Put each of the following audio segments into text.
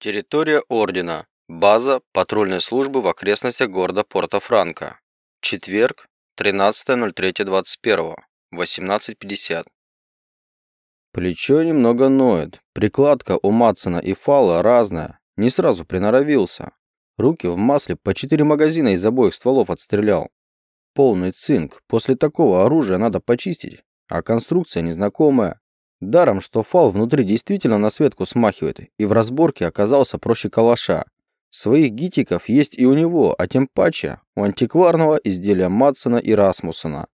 Территория Ордена. База патрульной службы в окрестностях города Порто-Франко. Четверг, 13.03.21. 18.50. Плечо немного ноет. Прикладка у Матсона и Фала разная. Не сразу приноровился. Руки в масле по четыре магазина из обоих стволов отстрелял. Полный цинк. После такого оружия надо почистить. А конструкция незнакомая. Даром, что фал внутри действительно на светку смахивает, и в разборке оказался проще калаша. Своих гитиков есть и у него, а тем паче у антикварного изделия Матсона и Расмуссона.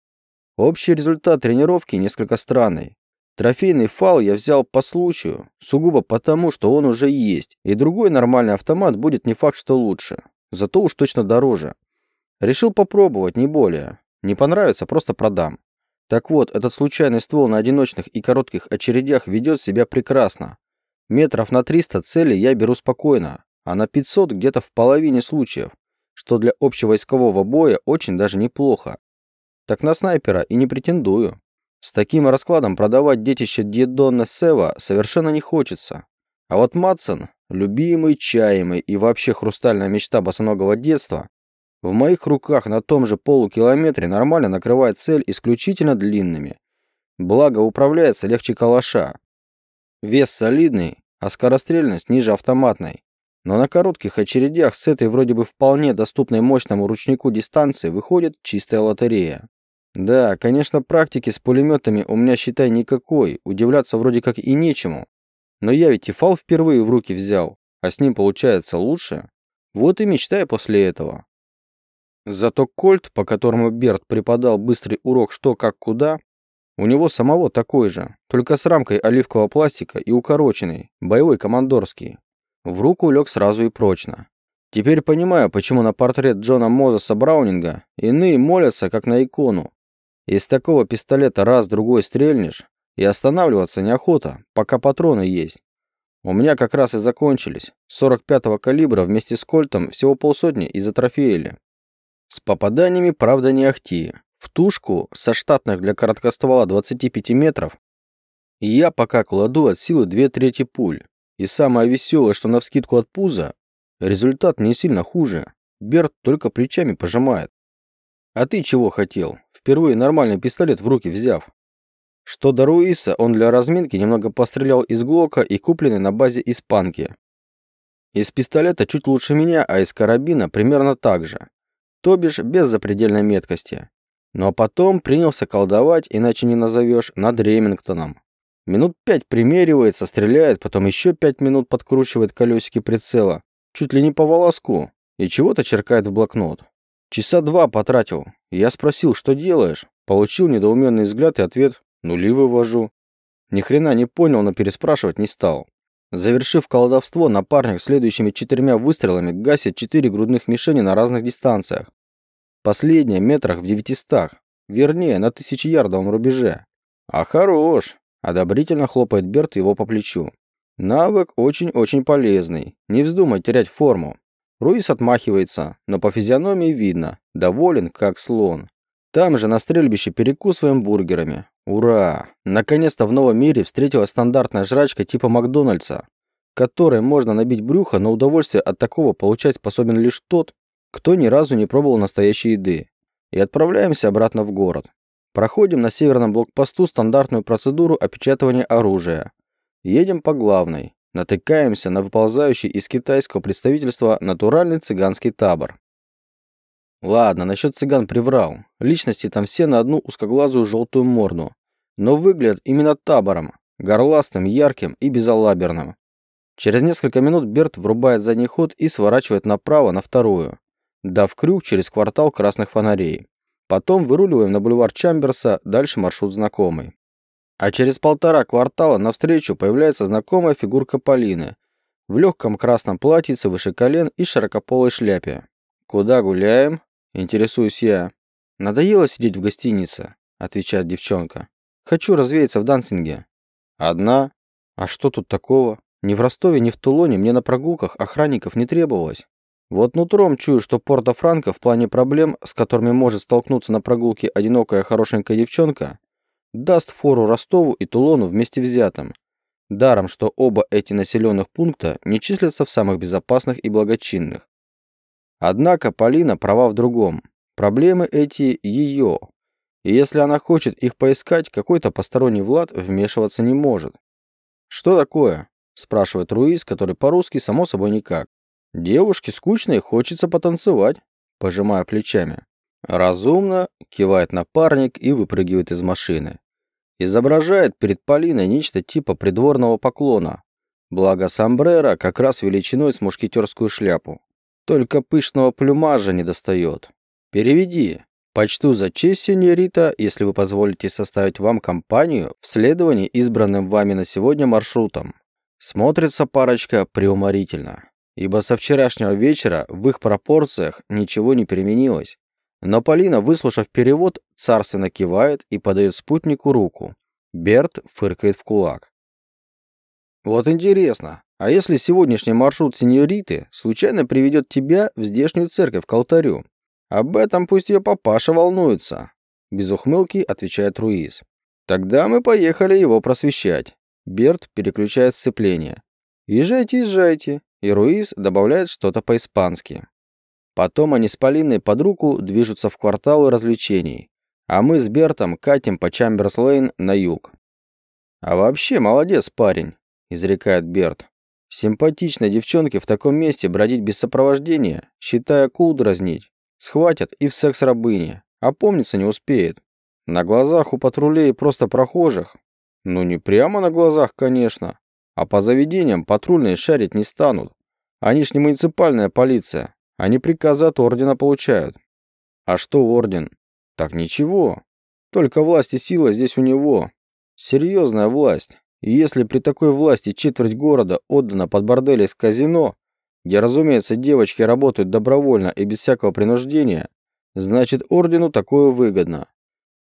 Общий результат тренировки несколько странный. Трофейный фал я взял по случаю, сугубо потому, что он уже есть, и другой нормальный автомат будет не факт, что лучше. Зато уж точно дороже. Решил попробовать, не более. Не понравится, просто продам. Так вот, этот случайный ствол на одиночных и коротких очередях ведет себя прекрасно. Метров на 300 цели я беру спокойно, а на 500 где-то в половине случаев, что для общевойскового боя очень даже неплохо. Так на снайпера и не претендую. С таким раскладом продавать детище Дьедонна Сева совершенно не хочется. А вот Матсон, любимый, чаемый и вообще хрустальная мечта босоногого детства, в моих руках на том же полукилометре нормально накрывает цель исключительно длинными. Благо управляется легче калаша. Вес солидный, а скорострельность ниже автоматной. Но на коротких очередях с этой вроде бы вполне доступной мощному ручнику дистанции выходит чистая лотерея. Да, конечно, практики с пулеметами у меня, считай, никакой, удивляться вроде как и нечему. Но я ведь и фал впервые в руки взял, а с ним получается лучше. Вот и мечтаю после этого. Зато кольт, по которому Берт преподал быстрый урок что, как, куда, у него самого такой же, только с рамкой оливкового пластика и укороченный, боевой командорский. В руку лег сразу и прочно. Теперь понимаю, почему на портрет Джона Мозеса Браунинга иные молятся, как на икону. Из такого пистолета раз-другой стрельнешь, и останавливаться неохота, пока патроны есть. У меня как раз и закончились. 45-го калибра вместе с кольтом всего полсотни и затрофеили. С попаданиями, правда, не ахти. В тушку со штатных для короткоствола 25 метров я пока кладу от силы две трети пуль. И самое веселое, что навскидку от пуза, результат не сильно хуже. Берт только плечами пожимает. А ты чего хотел? Впервые нормальный пистолет в руки взяв. Что до Руиса, он для разминки немного пострелял из Глока и купленный на базе испанки. Из пистолета чуть лучше меня, а из карабина примерно так же то бишь без запредельной меткости. Но потом принялся колдовать, иначе не назовешь, над Ремингтоном. Минут пять примеривается, стреляет, потом еще пять минут подкручивает колесики прицела, чуть ли не по волоску, и чего-то черкает в блокнот. Часа два потратил. Я спросил, что делаешь? Получил недоуменный взгляд и ответ «нули вывожу». Ни хрена не понял, но переспрашивать не стал. Завершив колдовство, напарник следующими четырьмя выстрелами гасит четыре грудных мишени на разных дистанциях. Последняя метрах в девятистах, вернее, на тысячеярдовом рубеже. А хорош, одобрительно хлопает Берт его по плечу. Навык очень-очень полезный, не вздумай терять форму. Руис отмахивается, но по физиономии видно, доволен как слон. Там же на стрельбище перекусываем бургерами. Ура! Наконец-то в новом мире встретилась стандартная жрачка типа Макдональдса, которой можно набить брюхо, но удовольствие от такого получать способен лишь тот, кто ни разу не пробовал настоящей еды. И отправляемся обратно в город. Проходим на северном блокпосту стандартную процедуру опечатывания оружия. Едем по главной. Натыкаемся на выползающий из китайского представительства натуральный цыганский табор. Ладно, насчет цыган приврал. Личности там все на одну узкоглазую желтую морду. Но выглядят именно табором. Горластым, ярким и безалаберным. Через несколько минут Берт врубает задний ход и сворачивает направо на вторую, дав крюк через квартал красных фонарей. Потом выруливаем на бульвар Чамберса, дальше маршрут знакомый. А через полтора квартала навстречу появляется знакомая фигурка Полины в легком красном платьице выше колен и широкополой шляпе. «Куда гуляем?» Интересуюсь я. Надоело сидеть в гостинице, отвечает девчонка. Хочу развеяться в Дансинге. Одна? А что тут такого? Ни в Ростове, ни в Тулоне мне на прогулках охранников не требовалось. Вот нутром чую, что Порто-Франко в плане проблем, с которыми может столкнуться на прогулке одинокая хорошенькая девчонка, даст фору Ростову и Тулону вместе взятым. Даром, что оба эти населенных пункта не числятся в самых безопасных и благочинных. Однако Полина права в другом. Проблемы эти ее. И если она хочет их поискать, какой-то посторонний Влад вмешиваться не может. «Что такое?» – спрашивает Руиз, который по-русски само собой никак. «Девушке скучно и хочется потанцевать», – пожимая плечами. «Разумно», – кивает напарник и выпрыгивает из машины. Изображает перед Полиной нечто типа придворного поклона. Благо сомбреро как раз величиной с мушкетерскую шляпу. Только пышного плюмажа не достает. Переведи. Почту за честь, сеньорита, если вы позволите составить вам компанию в следовании избранным вами на сегодня маршрутом. Смотрится парочка преуморительно, ибо со вчерашнего вечера в их пропорциях ничего не переменилось. Но Полина, выслушав перевод, царственно кивает и подает спутнику руку. Берт фыркает в кулак. Вот интересно, а если сегодняшний маршрут сеньориты случайно приведет тебя в здешнюю церковь к алтарю? Об этом пусть ее папаша волнуется. Без ухмылки отвечает Руиз. Тогда мы поехали его просвещать. Берт переключает сцепление. Езжайте, езжайте. И Руиз добавляет что-то по-испански. Потом они с Полиной под руку движутся в кварталы развлечений, а мы с Бертом катим по Чамберс-Лейн на юг. «А вообще молодец парень», – изрекает Берт. «Симпатичной девчонке в таком месте бродить без сопровождения, считай акул дразнить, схватят и в секс-рабыни, опомниться не успеет. На глазах у патрулей просто прохожих. Ну не прямо на глазах, конечно, а по заведениям патрульные шарить не станут. Они ж не муниципальная полиция, они приказы от ордена получают. А что орден? Так ничего. Только власть и сила здесь у него. Серьезная власть. И если при такой власти четверть города отдана под бордели с казино, где, разумеется, девочки работают добровольно и без всякого принуждения, значит, ордену такое выгодно.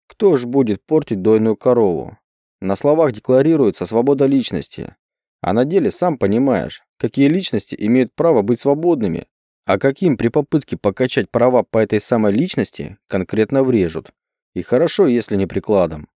Кто ж будет портить дойную корову? На словах декларируется свобода личности. А на деле сам понимаешь, какие личности имеют право быть свободными, а каким при попытке покачать права по этой самой личности конкретно врежут. И хорошо, если не прикладом.